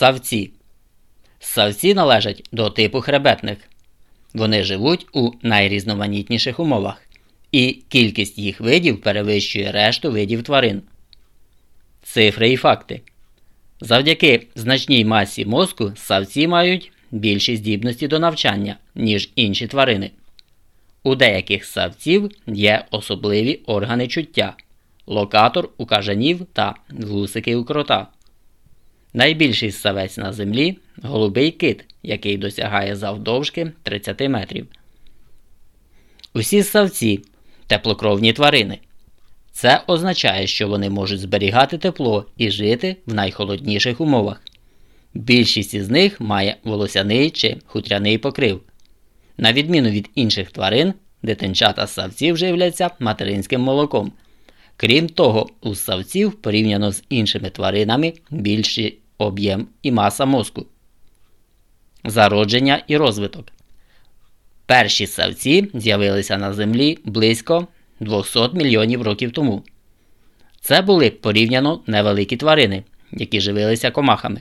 Савці. Савці належать до типу хребетних. Вони живуть у найрізноманітніших умовах, і кількість їх видів перевищує решту видів тварин. Цифри і факти. Завдяки значній масі мозку савці мають більші здібності до навчання, ніж інші тварини. У деяких савців є особливі органи чуття локатор у кажанів та вусики у крота. Найбільший савець на землі голубий кит, який досягає завдовжки 30 метрів. Усі савці теплокровні тварини. Це означає, що вони можуть зберігати тепло і жити в найхолодніших умовах. Більшість із них має волосяний чи хутряний покрив. На відміну від інших тварин, дитинчата савців живляться материнським молоком. Крім того, у ссавців порівняно з іншими тваринами більший об'єм і маса мозку. Зародження і розвиток. Перші ссавці з'явилися на землі близько 200 мільйонів років тому. Це були порівняно невеликі тварини, які живилися комахами.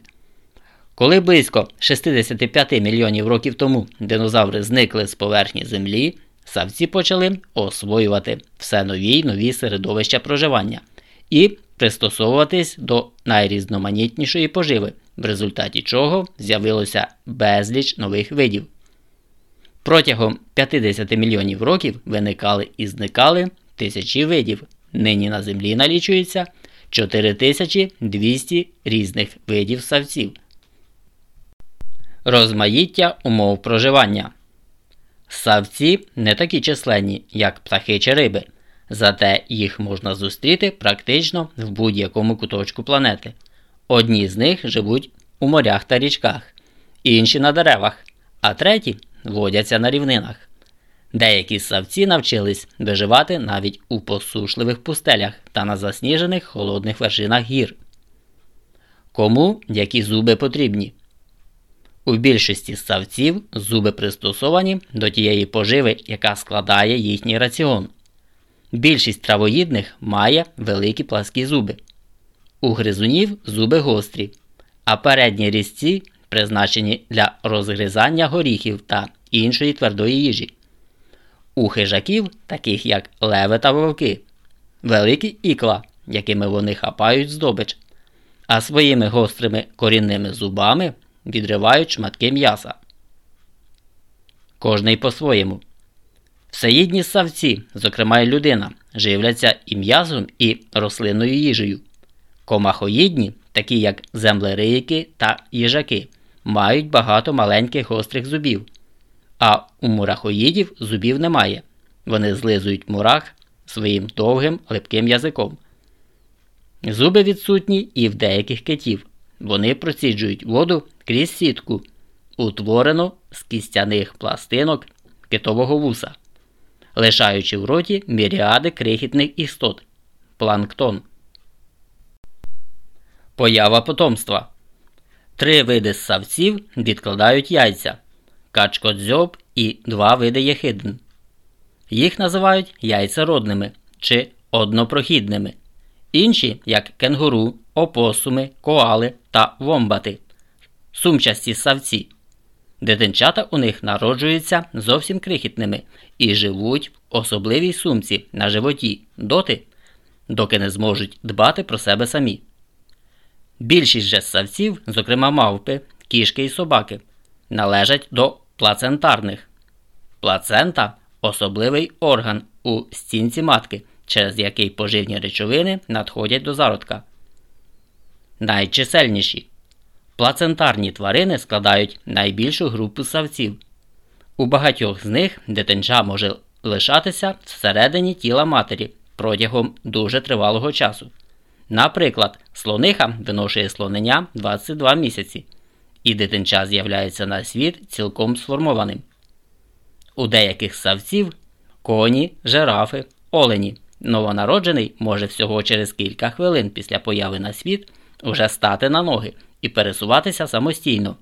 Коли близько 65 мільйонів років тому динозаври зникли з поверхні Землі, савці почали освоювати все нові й нові середовища проживання і пристосовуватись до найрізноманітнішої поживи, в результаті чого з'явилося безліч нових видів. Протягом 50 мільйонів років виникали і зникали тисячі видів. Нині на землі налічується 4200 різних видів савців. Розмаїття умов проживання. Савці не такі численні, як птахи чи риби, зате їх можна зустріти практично в будь-якому куточку планети. Одні з них живуть у морях та річках, інші на деревах, а треті водяться на рівнинах. Деякі савці навчились виживати навіть у посушливих пустелях та на засніжених холодних вершинах гір. Кому які зуби потрібні? У більшості ссавців зуби пристосовані до тієї поживи, яка складає їхній раціон. Більшість травоїдних має великі пласкі зуби. У гризунів зуби гострі, а передні різці призначені для розгризання горіхів та іншої твердої їжі. У хижаків, таких як леви та вовки, великі ікла, якими вони хапають здобич, а своїми гострими корінними зубами відривають шматки м'яса. Кожний по-своєму. Всеїдні ссавці, зокрема й людина, живляться і м'ясом, і рослинною їжею. Комахоїдні, такі як землерийки та їжаки, мають багато маленьких гострих зубів, а у мурахоїдів зубів немає. Вони злизують мурах своїм довгим липким язиком. Зуби відсутні і в деяких китів. Вони проціджують воду крізь сітку, утворену з кістяних пластинок китового вуса, лишаючи в роті міріади крихітних істот планктон. Поява потомства. Три види ссавців відкладають яйця качкодзьоб і два види єхидн. Їх називають яйцеродними чи однопрохідними. Інші, як кенгуру, опосуми, коали та вомбати, сумчасті савці. Дитинчата у них народжуються зовсім крихітними і живуть в особливій сумці на животі доти, доки не зможуть дбати про себе самі. Більшість же ссавців, зокрема мавпи, кішки і собаки, належать до плацентарних. Плацента особливий орган у стінці матки, через який поживні речовини надходять до зародка. Найчисельніші плацентарні тварини складають найбільшу групу савців. У багатьох з них дитинча може лишатися всередині тіла матері протягом дуже тривалого часу. Наприклад, слониха виношує слонення 22 місяці, і дитинча з'являється на світ цілком сформованим. У деяких савців коні, жирафи, олені. Новонароджений може всього через кілька хвилин після появи на світ уже стати на ноги і пересуватися самостійно,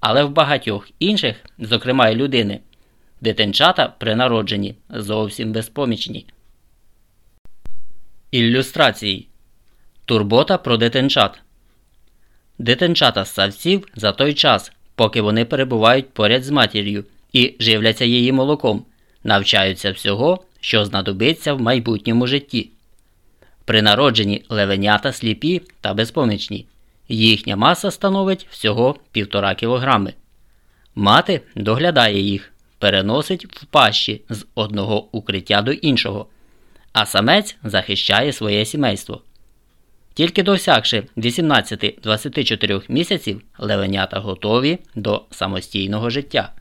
але в багатьох інших, зокрема й людини, дитинчата при народженні зовсім безпомічні. Ілюстрації Турбота про дитинчат Дитинчата ссавців за той час, поки вони перебувають поряд з матір'ю і живляться її молоком, навчаються всього, що знадобиться в майбутньому житті. При народженні левенята сліпі та безпомічні. Їхня маса становить всього 1,5 кг. Мати доглядає їх, переносить в пащі з одного укриття до іншого, а самець захищає своє сімейство. Тільки досягши 18-24 місяців, левенята готові до самостійного життя.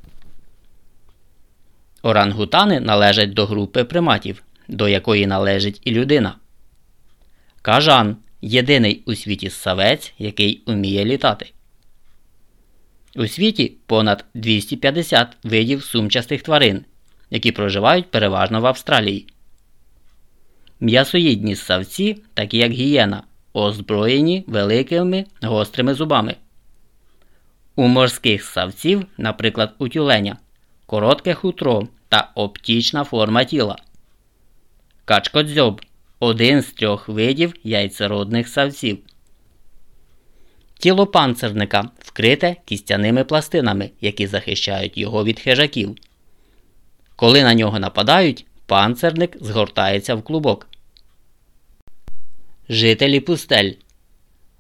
Орангутани належать до групи приматів, до якої належить і людина. Кажан єдиний у світі савець, який уміє літати. У світі понад 250 видів сумчастих тварин, які проживають переважно в Австралії. М'ясоїдні ссавці, такі як гієна, озброєні великими гострими зубами. У морських ссавців, наприклад, у тюленя, коротке хутро та оптічна форма тіла. Качкодзьоб один з трьох видів яйцеродних савців. Тіло панцерника вкрите кістяними пластинами, які захищають його від хижаків. Коли на нього нападають, панцерник згортається в клубок. Жителі пустель.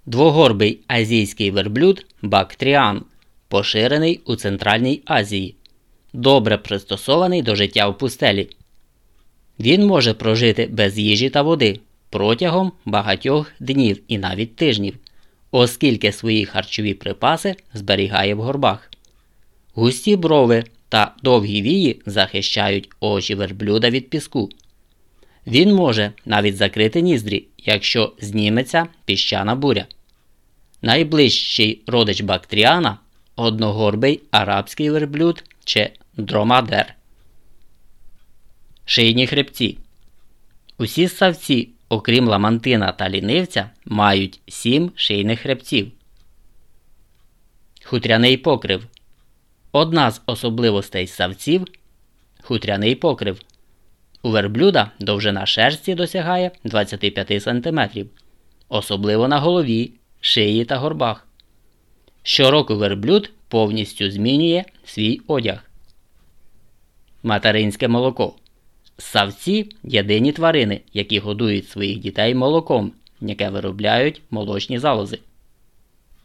Двогорбий азійський верблюд Бактріан, поширений у Центральній Азії, добре пристосований до життя в пустелі. Він може прожити без їжі та води протягом багатьох днів і навіть тижнів, оскільки свої харчові припаси зберігає в горбах. Густі брови та довгі вії захищають очі верблюда від піску. Він може навіть закрити ніздрі, якщо зніметься піщана буря. Найближчий родич бактріана одногорбий арабський верблюд чи дромадер. Шийні хребці. Усі ссавці, окрім ламантина та лінивця, мають сім шийних хребців. Хутряний покрив. Одна з особливостей ссавців – хутряний покрив. У верблюда довжина шерсті досягає 25 см, особливо на голові, шиї та горбах. Щороку верблюд повністю змінює свій одяг. Материнське молоко. Савці єдині тварини, які годують своїх дітей молоком, яке виробляють молочні залози.